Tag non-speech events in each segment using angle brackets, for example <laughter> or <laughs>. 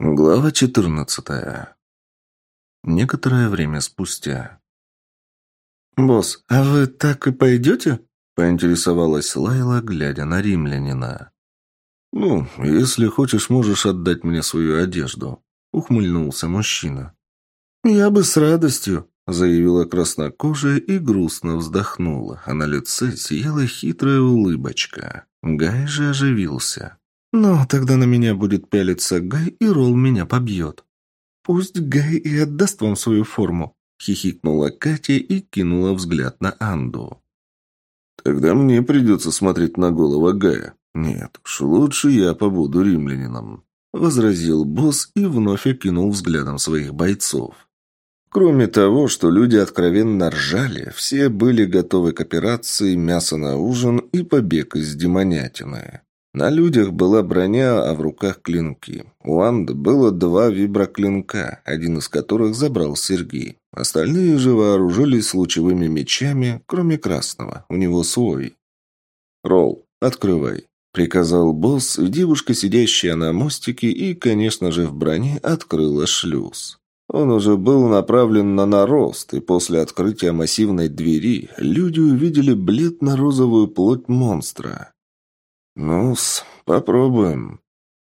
Глава 14. Некоторое время спустя. «Босс, а вы так и пойдете?» – поинтересовалась Лайла, глядя на римлянина. «Ну, если хочешь, можешь отдать мне свою одежду», – ухмыльнулся мужчина. «Я бы с радостью», – заявила краснокожая и грустно вздохнула, а на лице сияла хитрая улыбочка. Гай же оживился. Но тогда на меня будет пялиться Гай, и Ролл меня побьет. Пусть Гай и отдаст вам свою форму, хихикнула Катя и кинула взгляд на Анду. Тогда мне придется смотреть на голову Гая. Нет уж, лучше я побуду римлянином, возразил босс и вновь окинул взглядом своих бойцов. Кроме того, что люди откровенно ржали, все были готовы к операции «Мясо на ужин» и побег из демонятины. На людях была броня, а в руках клинки. У Анды было два виброклинка, один из которых забрал Сергей. Остальные же вооружились лучевыми мечами, кроме красного. У него свой. «Ролл, открывай», — приказал босс, девушка, сидящая на мостике и, конечно же, в броне, открыла шлюз. Он уже был направлен на нарост, и после открытия массивной двери люди увидели бледно-розовую плоть монстра ну попробуем».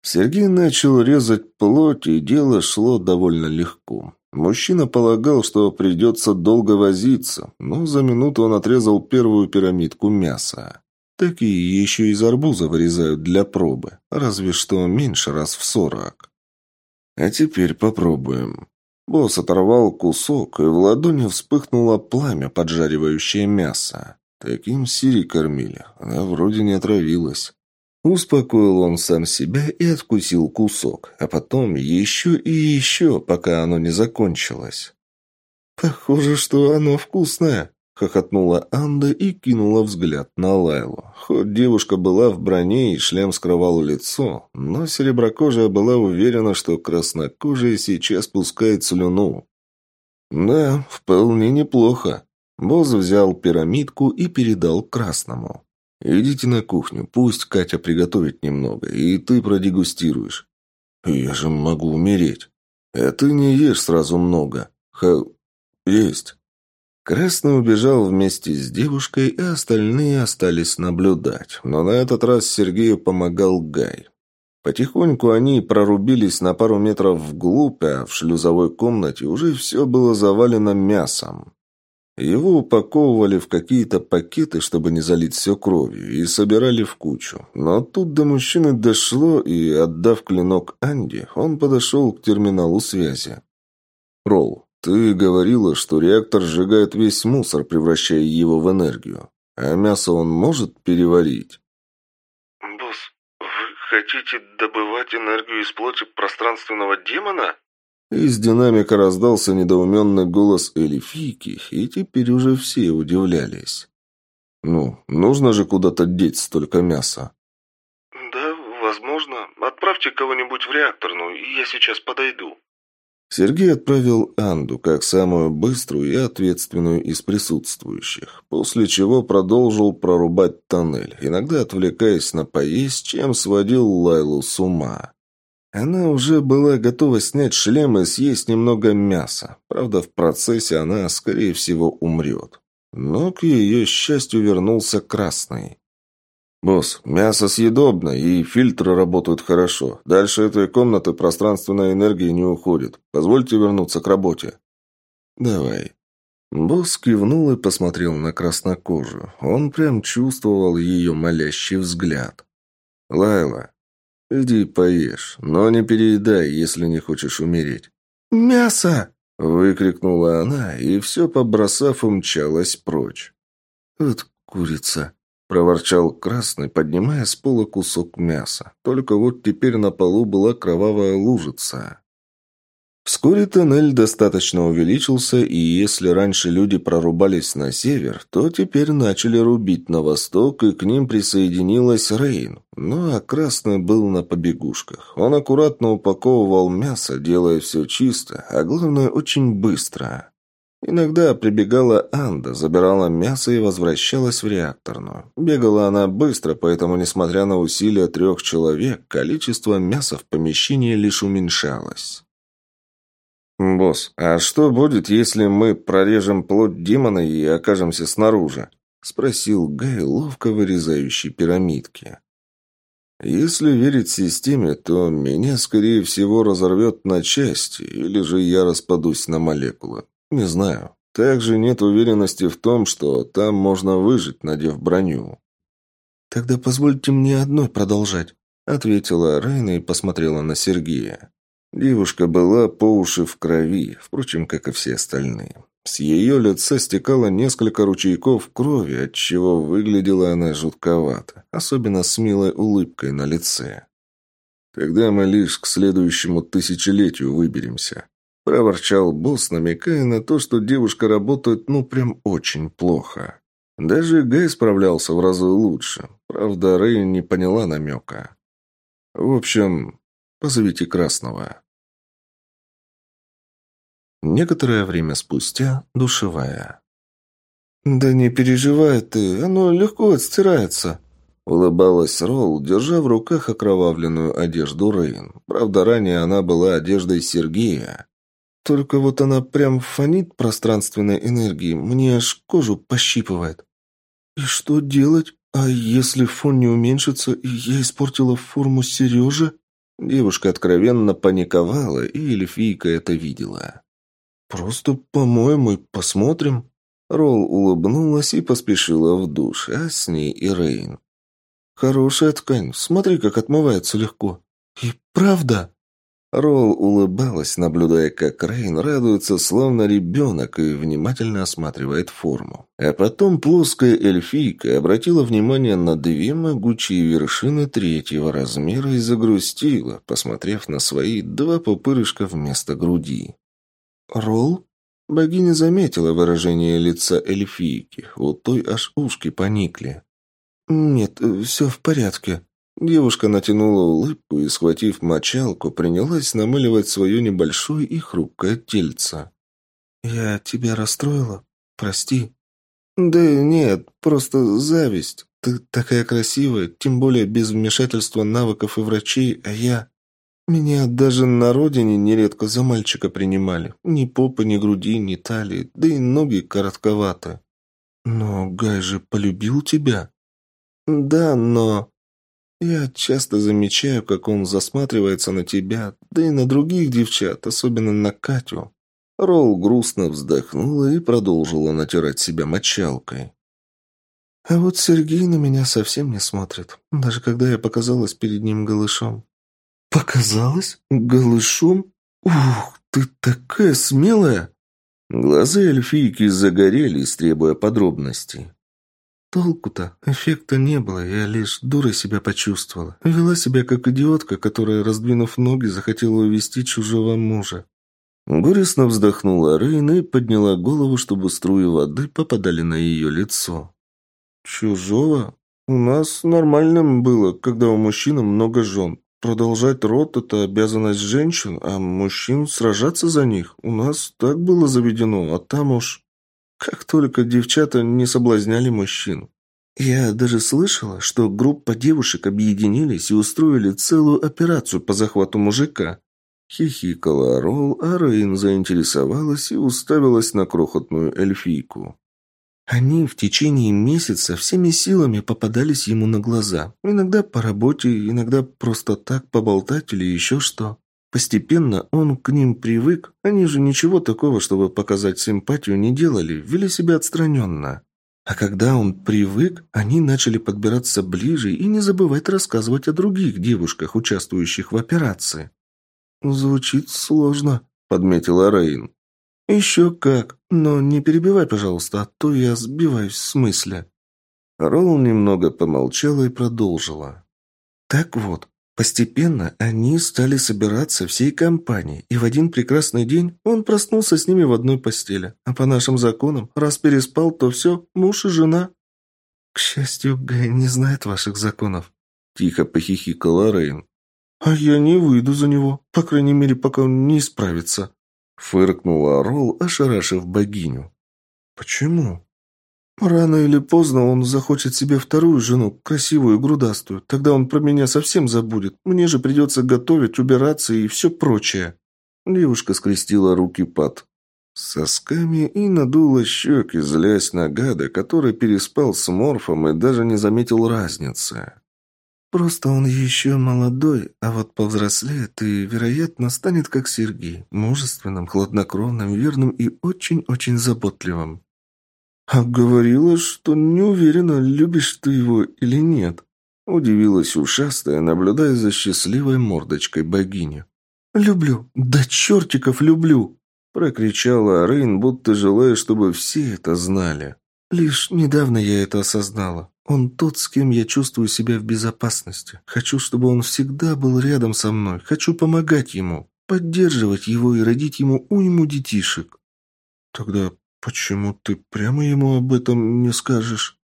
Сергей начал резать плоть, и дело шло довольно легко. Мужчина полагал, что придется долго возиться, но за минуту он отрезал первую пирамидку мяса. Такие еще из арбуза вырезают для пробы, разве что меньше раз в сорок. А теперь попробуем. Босс оторвал кусок, и в ладони вспыхнуло пламя, поджаривающее мясо. Таким Сири кормили. Она вроде не отравилась. Успокоил он сам себя и откусил кусок, а потом еще и еще, пока оно не закончилось. «Похоже, что оно вкусное», — хохотнула Анда и кинула взгляд на Лайлу. Хоть девушка была в броне и шлем скрывал лицо, но сереброкожая была уверена, что краснокожая сейчас пускает слюну. «Да, вполне неплохо», Босс взял пирамидку и передал красному. «Идите на кухню, пусть Катя приготовит немного, и ты продегустируешь». «Я же могу умереть». «А ты не ешь сразу много. Ха... есть». Красный убежал вместе с девушкой, и остальные остались наблюдать. Но на этот раз Сергею помогал Гай. Потихоньку они прорубились на пару метров вглубь, а в шлюзовой комнате уже все было завалено мясом. Его упаковывали в какие-то пакеты, чтобы не залить все кровью, и собирали в кучу. Но тут до мужчины дошло, и, отдав клинок Анди, он подошел к терминалу связи. «Ролл, ты говорила, что реактор сжигает весь мусор, превращая его в энергию. А мясо он может переварить?» «Босс, вы хотите добывать энергию из плоти пространственного демона?» Из динамика раздался недоуменный голос Элифики, и теперь уже все удивлялись. «Ну, нужно же куда-то деть столько мяса». «Да, возможно. Отправьте кого-нибудь в реакторную, и я сейчас подойду». Сергей отправил Анду как самую быструю и ответственную из присутствующих, после чего продолжил прорубать тоннель, иногда отвлекаясь на поесть, чем сводил Лайлу с ума. Она уже была готова снять шлем и съесть немного мяса. Правда, в процессе она, скорее всего, умрет. Но к ее счастью вернулся красный. «Босс, мясо съедобно, и фильтры работают хорошо. Дальше этой комнаты пространственная энергия не уходит. Позвольте вернуться к работе». «Давай». Босс кивнул и посмотрел на краснокожую. Он прям чувствовал ее молящий взгляд. «Лайла, «Иди поешь, но не переедай, если не хочешь умереть». «Мясо!» – выкрикнула она, и все побросав, умчалась прочь. «Вот курица!» – проворчал Красный, поднимая с пола кусок мяса. Только вот теперь на полу была кровавая лужица. Вскоре тоннель достаточно увеличился, и если раньше люди прорубались на север, то теперь начали рубить на восток, и к ним присоединилась Рейн. Ну а Красный был на побегушках. Он аккуратно упаковывал мясо, делая все чисто, а главное, очень быстро. Иногда прибегала Анда, забирала мясо и возвращалась в реакторную. Бегала она быстро, поэтому, несмотря на усилия трех человек, количество мяса в помещении лишь уменьшалось. «Босс, а что будет, если мы прорежем плоть демона и окажемся снаружи?» — спросил Гай, ловко вырезающий пирамидки. «Если верить системе, то меня, скорее всего, разорвет на части, или же я распадусь на молекулы. Не знаю. Также нет уверенности в том, что там можно выжить, надев броню». «Тогда позвольте мне одной продолжать», — ответила Рейна и посмотрела на Сергея. Девушка была по уши в крови, впрочем, как и все остальные. С ее лица стекало несколько ручейков крови, отчего выглядела она жутковато, особенно с милой улыбкой на лице. «Тогда мы лишь к следующему тысячелетию выберемся», – проворчал босс, намекая на то, что девушка работает ну прям очень плохо. Даже Гай справлялся в разы лучше, правда, Рэй не поняла намека. «В общем, Позовите Красного». Некоторое время спустя душевая. «Да не переживай ты, оно легко отстирается», — улыбалась Ролл, держа в руках окровавленную одежду Рейн. Правда, ранее она была одеждой Сергея. «Только вот она прям фонит пространственной энергией, мне аж кожу пощипывает». «И что делать? А если фон не уменьшится, и я испортила форму Сережи?» Девушка откровенно паниковала, и эльфийка это видела. «Просто помоем и посмотрим». Ролл улыбнулась и поспешила в душ, а с ней и Рейн. «Хорошая ткань, смотри, как отмывается легко». «И правда?» Ролл улыбалась, наблюдая, как Рейн радуется, словно ребенок, и внимательно осматривает форму. А потом плоская эльфийка обратила внимание на две могучие вершины третьего размера и загрустила, посмотрев на свои два пупырышка вместо груди. «Ролл?» Богиня заметила выражение лица эльфийки, у той аж ушки поникли. «Нет, все в порядке», Девушка натянула улыбку и, схватив мочалку, принялась намыливать свое небольшое и хрупкое тельце. «Я тебя расстроила? Прости». «Да нет, просто зависть. Ты такая красивая, тем более без вмешательства навыков и врачей, а я...» «Меня даже на родине нередко за мальчика принимали. Ни попы, ни груди, ни талии, да и ноги коротковаты». «Но Гай же полюбил тебя?» «Да, но...» Я часто замечаю, как он засматривается на тебя, да и на других девчат, особенно на Катю». Ролл грустно вздохнула и продолжила натирать себя мочалкой. «А вот Сергей на меня совсем не смотрит, даже когда я показалась перед ним голышом». «Показалась? Голышом? Ух, ты такая смелая!» Глаза эльфийки загорелись, требуя подробностей. Толку-то, эффекта не было, я лишь дурой себя почувствовала. Вела себя как идиотка, которая, раздвинув ноги, захотела увести чужого мужа. Горестно вздохнула Рейна и подняла голову, чтобы струи воды попадали на ее лицо. «Чужого? У нас нормальным было, когда у мужчины много жен. Продолжать род – это обязанность женщин, а мужчин сражаться за них. У нас так было заведено, а там уж...» Как только девчата не соблазняли мужчин. Я даже слышала, что группа девушек объединились и устроили целую операцию по захвату мужика. Хихикала Ролл, а Рейн заинтересовалась и уставилась на крохотную эльфийку. Они в течение месяца всеми силами попадались ему на глаза. Иногда по работе, иногда просто так поболтать или еще что. Постепенно он к ним привык, они же ничего такого, чтобы показать симпатию, не делали, вели себя отстраненно. А когда он привык, они начали подбираться ближе и не забывать рассказывать о других девушках, участвующих в операции. «Звучит сложно», — подметила Рейн. «Еще как, но не перебивай, пожалуйста, а то я сбиваюсь с мысли». Ролл немного помолчала и продолжила. «Так вот, Постепенно они стали собираться всей компанией, и в один прекрасный день он проснулся с ними в одной постели. А по нашим законам, раз переспал, то все, муж и жена. К счастью, Гай не знает ваших законов. Тихо похихикала Рейн. А я не выйду за него, по крайней мере, пока он не исправится. Фыркнула Ролл, ошарашив богиню. «Почему?» «Рано или поздно он захочет себе вторую жену, красивую и грудастую. Тогда он про меня совсем забудет. Мне же придется готовить, убираться и все прочее». Девушка скрестила руки под сосками и надула щеки, злясь на гада, который переспал с Морфом и даже не заметил разницы. «Просто он еще молодой, а вот повзрослеет и, вероятно, станет как Сергей, мужественным, хладнокровным, верным и очень-очень заботливым». «А говорила, что не уверена, любишь ты его или нет», — удивилась ушастая, наблюдая за счастливой мордочкой богини. «Люблю, да чертиков люблю!» Прокричала Рейн, будто желая, чтобы все это знали. «Лишь недавно я это осознала. Он тот, с кем я чувствую себя в безопасности. Хочу, чтобы он всегда был рядом со мной. Хочу помогать ему, поддерживать его и родить ему уйму детишек». «Тогда почему ты прямо ему об этом не скажешь?»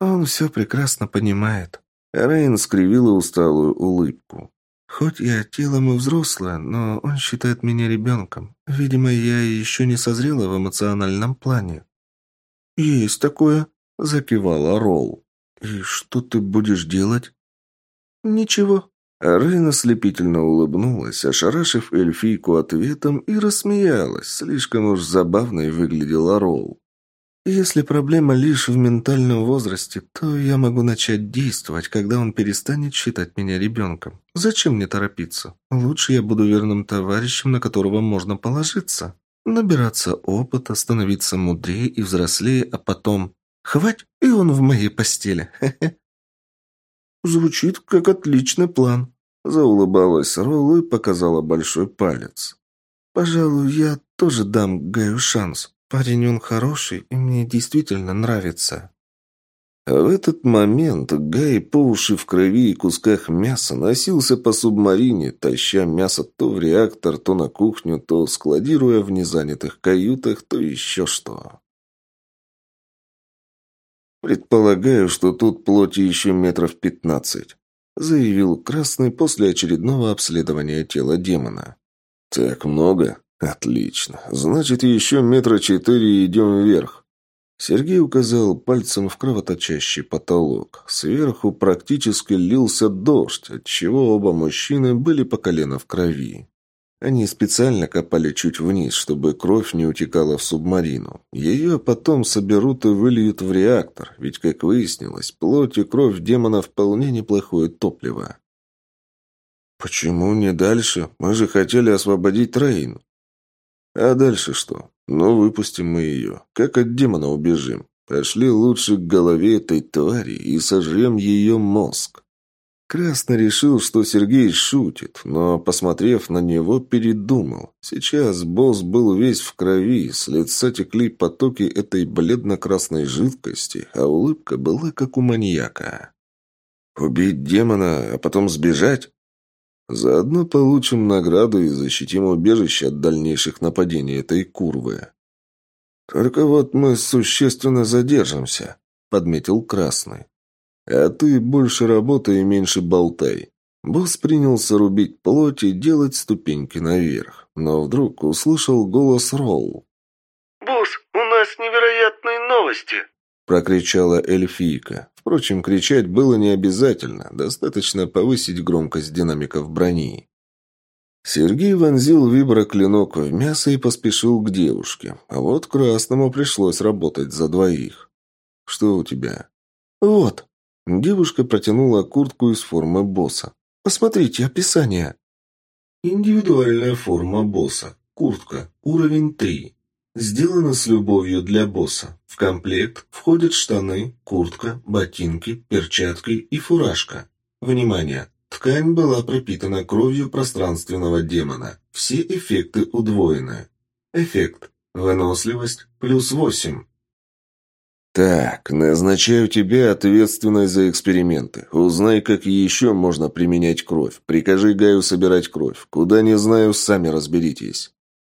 «Он все прекрасно понимает». Рейн скривила усталую улыбку. Хоть я телом и взрослая, но он считает меня ребенком. Видимо, я еще не созрела в эмоциональном плане. «Есть такое», — закивала Ролл. «И что ты будешь делать?» «Ничего». Рейна слепительно улыбнулась, ошарашив эльфийку ответом и рассмеялась. Слишком уж забавной выглядела Ролл. Если проблема лишь в ментальном возрасте, то я могу начать действовать, когда он перестанет считать меня ребенком. Зачем мне торопиться? Лучше я буду верным товарищем, на которого можно положиться. Набираться опыта, становиться мудрее и взрослее, а потом... Хвать, и он в моей постели. Звучит как отличный план. Заулыбалась Ролл и показала большой палец. Пожалуй, я тоже дам Гаю шанс. Парень он хороший, и мне действительно нравится». В этот момент Гай по уши в крови и кусках мяса носился по субмарине, таща мясо то в реактор, то на кухню, то складируя в незанятых каютах, то еще что. «Предполагаю, что тут плоти еще метров пятнадцать», заявил Красный после очередного обследования тела демона. «Так много?» «Отлично. Значит, еще метра четыре и идем вверх». Сергей указал пальцем в кровоточащий потолок. Сверху практически лился дождь, отчего оба мужчины были по колено в крови. Они специально копали чуть вниз, чтобы кровь не утекала в субмарину. Ее потом соберут и выльют в реактор, ведь, как выяснилось, плоть и кровь демона вполне неплохое топливо. «Почему не дальше? Мы же хотели освободить Рейн», а дальше что? Ну, выпустим мы ее. Как от демона убежим? Пошли лучше к голове этой твари и сожрем ее мозг. Красно решил, что Сергей шутит, но, посмотрев на него, передумал. Сейчас босс был весь в крови, с лица текли потоки этой бледно-красной жидкости, а улыбка была как у маньяка. «Убить демона, а потом сбежать? Заодно получим награду и защитим убежище от дальнейших нападений этой курвы. Только вот мы существенно задержимся, подметил Красный. А ты больше работай и меньше болтай. Босс принялся рубить плоть и делать ступеньки наверх, но вдруг услышал голос Роу. «Босс, у нас невероятные новости!» прокричала эльфийка. Впрочем, кричать было не обязательно, достаточно повысить громкость динамиков брони. Сергей вонзил виброклинок в мясо и поспешил к девушке. А вот Красному пришлось работать за двоих. «Что у тебя?» «Вот». Девушка протянула куртку из формы босса. «Посмотрите описание». Индивидуальная форма босса. Куртка. Уровень 3. Сделано с любовью для босса. В комплект входят штаны, куртка, ботинки, перчатки и фуражка. Внимание! Ткань была пропитана кровью пространственного демона. Все эффекты удвоены. Эффект. Выносливость плюс 8. «Так, назначаю тебе ответственность за эксперименты. Узнай, как еще можно применять кровь. Прикажи Гаю собирать кровь. Куда не знаю, сами разберитесь».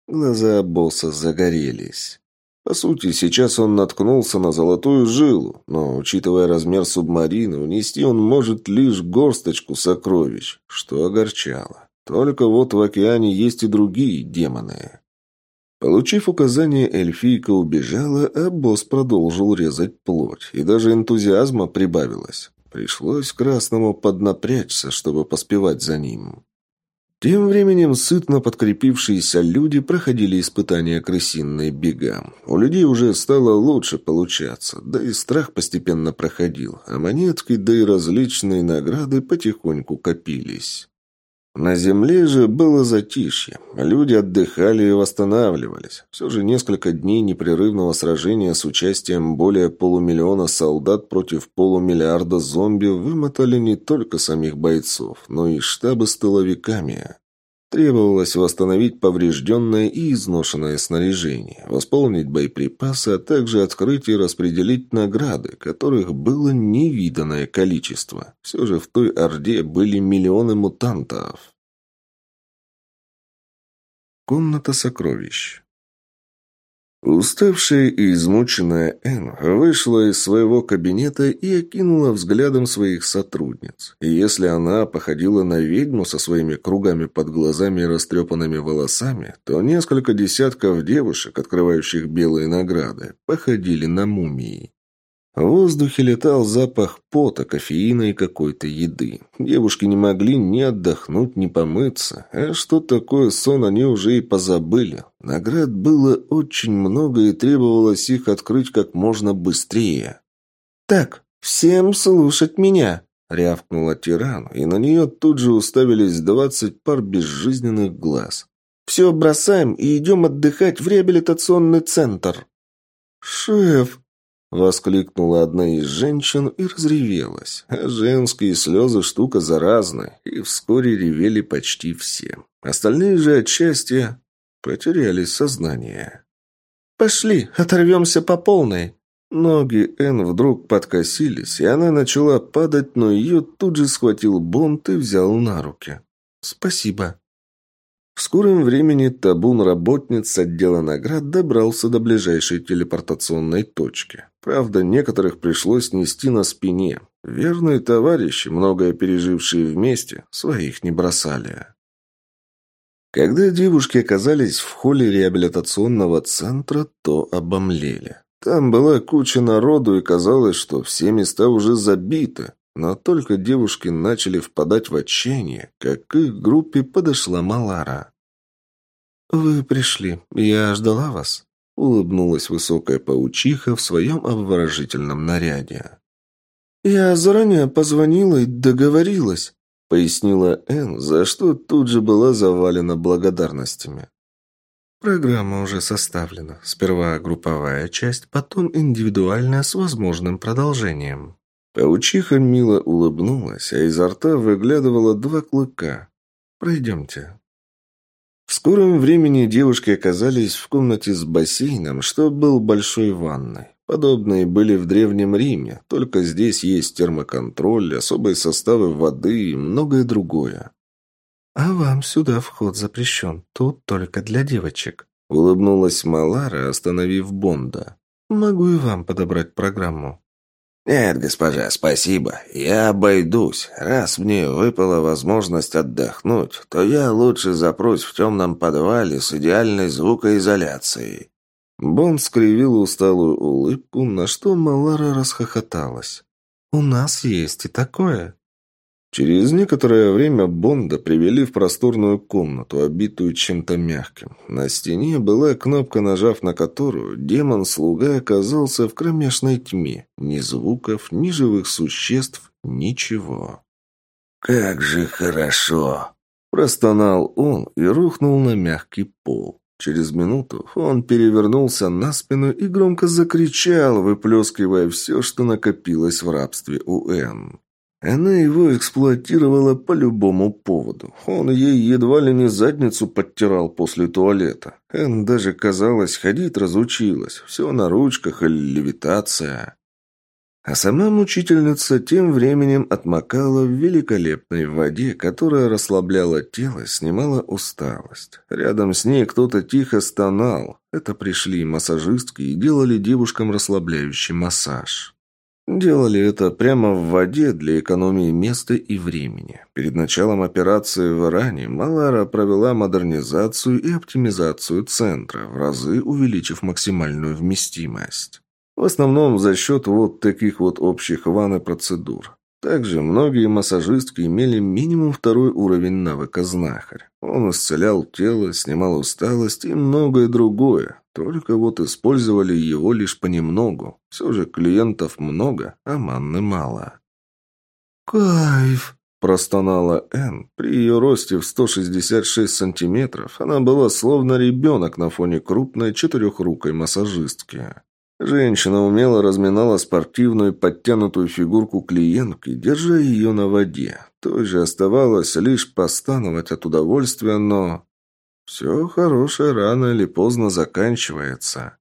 Глаза босса загорелись. По сути, сейчас он наткнулся на золотую жилу, но, учитывая размер субмарины, унести он может лишь горсточку сокровищ, что огорчало. Только вот в океане есть и другие демоны. Получив указание, эльфийка убежала, а босс продолжил резать плоть, и даже энтузиазма прибавилось. Пришлось Красному поднапрячься, чтобы поспевать за ним. Тем временем сытно подкрепившиеся люди проходили испытания крысиной бега. У людей уже стало лучше получаться, да и страх постепенно проходил, а монетки, да и различные награды потихоньку копились. На земле же было затишье. Люди отдыхали и восстанавливались. Все же несколько дней непрерывного сражения с участием более полумиллиона солдат против полумиллиарда зомби вымотали не только самих бойцов, но и штабы с тыловиками. Требовалось восстановить поврежденное и изношенное снаряжение, восполнить боеприпасы, а также открыть и распределить награды, которых было невиданное количество. Все же в той Орде были миллионы мутантов. Комната сокровищ Уставшая и измученная Энн вышла из своего кабинета и окинула взглядом своих сотрудниц. И если она походила на ведьму со своими кругами под глазами и растрепанными волосами, то несколько десятков девушек, открывающих белые награды, походили на мумии. В воздухе летал запах пота, кофеина и какой-то еды. Девушки не могли ни отдохнуть, ни помыться. А что такое сон, они уже и позабыли. Наград было очень много, и требовалось их открыть как можно быстрее. «Так, всем слушать меня!» — рявкнула тиран, и на нее тут же уставились двадцать пар безжизненных глаз. «Все бросаем и идем отдыхать в реабилитационный центр». «Шеф!» Воскликнула одна из женщин и разревелась. А женские слезы штука заразная, и вскоре ревели почти все. Остальные же от счастья потеряли сознание. «Пошли, оторвемся по полной!» Ноги Энн вдруг подкосились, и она начала падать, но ее тут же схватил Бонд и взял на руки. «Спасибо», в скором времени табун работниц отдела наград добрался до ближайшей телепортационной точки. Правда, некоторых пришлось нести на спине. Верные товарищи, многое пережившие вместе, своих не бросали. Когда девушки оказались в холле реабилитационного центра, то обомлели. Там была куча народу, и казалось, что все места уже забиты. Но только девушки начали впадать в отчаяние, как к их группе подошла Малара. «Вы пришли. Я ждала вас», — улыбнулась высокая паучиха в своем обворожительном наряде. «Я заранее позвонила и договорилась», — пояснила Энн, за что тут же была завалена благодарностями. Программа уже составлена. Сперва групповая часть, потом индивидуальная с возможным продолжением. Паучиха мило улыбнулась, а изо рта выглядывало два клыка. «Пройдемте». В скором времени девушки оказались в комнате с бассейном, что был большой ванной. Подобные были в Древнем Риме, только здесь есть термоконтроль, особые составы воды и многое другое. «А вам сюда вход запрещен, тут только для девочек», — улыбнулась Малара, остановив Бонда. «Могу и вам подобрать программу». «Нет, госпожа, спасибо. Я обойдусь. Раз мне выпала возможность отдохнуть, то я лучше запрусь в темном подвале с идеальной звукоизоляцией». Бон скривил усталую улыбку, на что Малара расхохоталась. «У нас есть и такое. Через некоторое время Бонда привели в просторную комнату, обитую чем-то мягким. На стене была кнопка, нажав на которую демон-слуга оказался в кромешной тьме. Ни звуков, ни живых существ, ничего. «Как же хорошо!» Простонал он и рухнул на мягкий пол. Через минуту он перевернулся на спину и громко закричал, выплескивая все, что накопилось в рабстве у Энн. Она его эксплуатировала по любому поводу. Он ей едва ли не задницу подтирал после туалета. Эн даже, казалось, ходить разучилась. Все на ручках или левитация. А сама мучительница тем временем отмокала в великолепной воде, которая расслабляла тело, снимала усталость. Рядом с ней кто-то тихо стонал. Это пришли массажистки и делали девушкам расслабляющий массаж. Делали это прямо в воде для экономии места и времени. Перед началом операции в Иране Малара провела модернизацию и оптимизацию центра, в разы увеличив максимальную вместимость. В основном за счет вот таких вот общих ванн и процедур. Также многие массажистки имели минимум второй уровень навыка знахарь. Он исцелял тело, снимал усталость и многое другое. Только вот использовали его лишь понемногу. Все же клиентов много, а манны мало. «Кайф!» – простонала Энн. При ее росте в 166 сантиметров она была словно ребенок на фоне крупной четырехрукой массажистки. Женщина умело разминала спортивную подтянутую фигурку клиентки, держа ее на воде. Той же оставалось лишь постановать от удовольствия, но все хорошее рано или поздно заканчивается.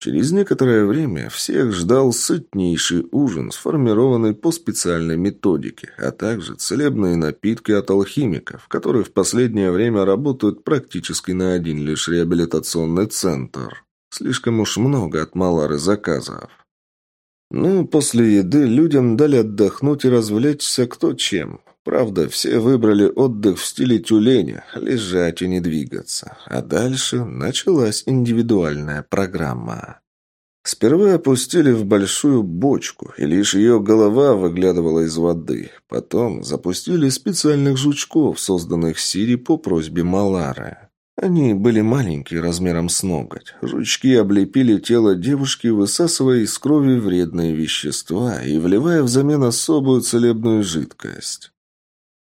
Через некоторое время всех ждал сытнейший ужин, сформированный по специальной методике, а также целебные напитки от алхимиков, которые в последнее время работают практически на один лишь реабилитационный центр. Слишком уж много от Малары заказов. Ну, после еды людям дали отдохнуть и развлечься кто чем. Правда, все выбрали отдых в стиле тюленя, лежать и не двигаться. А дальше началась индивидуальная программа. Сперва опустили в большую бочку, и лишь ее голова выглядывала из воды. Потом запустили специальных жучков, созданных Сири по просьбе Малары. Они были маленькие, размером с ноготь. Жучки облепили тело девушки, высасывая из крови вредные вещества и вливая взамен особую целебную жидкость.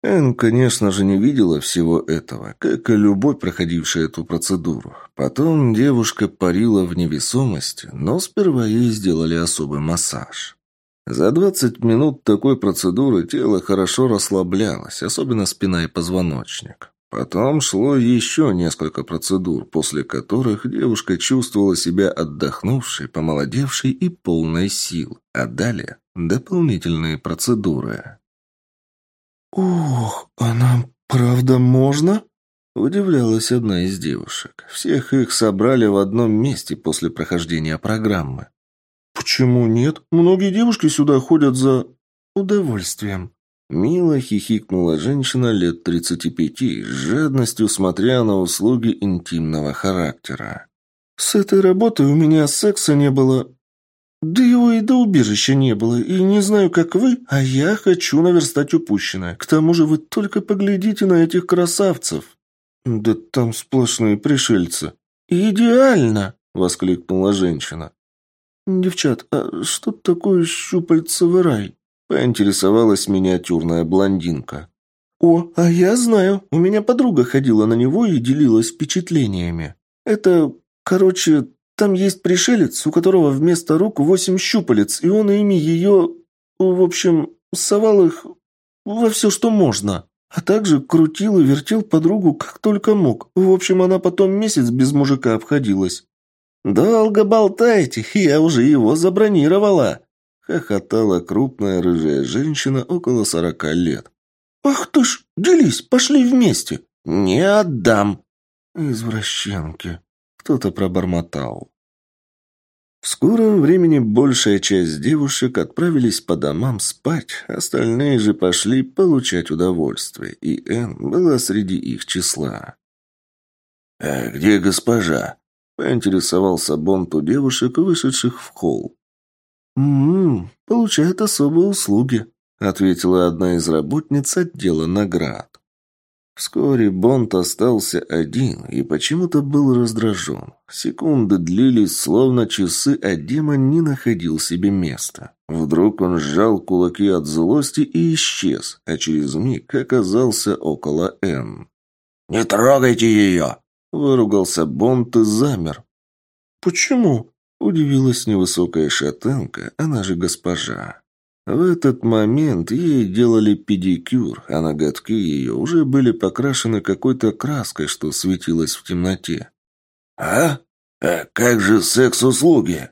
Эн, конечно же, не видела всего этого, как и любой, проходивший эту процедуру. Потом девушка парила в невесомости, но сперва ей сделали особый массаж. За 20 минут такой процедуры тело хорошо расслаблялось, особенно спина и позвоночник. Потом шло еще несколько процедур, после которых девушка чувствовала себя отдохнувшей, помолодевшей и полной сил, а далее дополнительные процедуры. «Ох, а нам правда можно?» Удивлялась одна из девушек. Всех их собрали в одном месте после прохождения программы. «Почему нет? Многие девушки сюда ходят за удовольствием». Мило хихикнула женщина лет тридцати пяти, с жадностью смотря на услуги интимного характера. «С этой работой у меня секса не было да его и до убежища не было, и не знаю, как вы, а я хочу наверстать упущенное. К тому же вы только поглядите на этих красавцев. Да там сплошные пришельцы. Идеально, воскликнула женщина. Девчат, а что такое щупальцевый рай? Поинтересовалась миниатюрная блондинка. О, а я знаю. У меня подруга ходила на него и делилась впечатлениями. Это, короче, там есть пришелец, у которого вместо рук восемь щупалец, и он ими ее... В общем, совал их во все, что можно. А также крутил и вертел подругу как только мог. В общем, она потом месяц без мужика обходилась. «Долго болтаете, я уже его забронировала!» Хохотала крупная рыжая женщина около сорока лет. «Ах ты ж, делись, пошли вместе!» «Не отдам!» «Извращенки!» Кто-то пробормотал. В скором времени большая часть девушек отправились по домам спать, остальные же пошли получать удовольствие, и Энн была среди их числа. «А где госпожа?» – поинтересовался Бонт у девушек, вышедших в холл. «М-м, получает особые услуги», – ответила одна из работниц отдела наград. Вскоре Бонд остался один и почему-то был раздражен. Секунды длились, словно часы, а демон не находил себе места. Вдруг он сжал кулаки от злости и исчез, а через миг оказался около Н. «Не трогайте ее!» – выругался Бонд и замер. «Почему?» – удивилась невысокая шатенка, она же госпожа. В этот момент ей делали педикюр, а ноготки ее уже были покрашены какой-то краской, что светилось в темноте. «А? А как же секс-услуги?»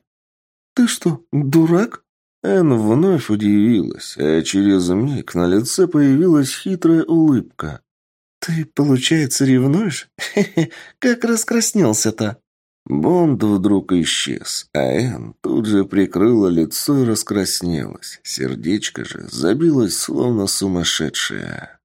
«Ты что, дурак?» Энн вновь удивилась, а через миг на лице появилась хитрая улыбка. «Ты, получается, ревнуешь? <laughs> Хе-хе, как раскраснелся-то!» Бонд вдруг исчез, а Энн тут же прикрыла лицо и раскраснелась. Сердечко же забилось словно сумасшедшее.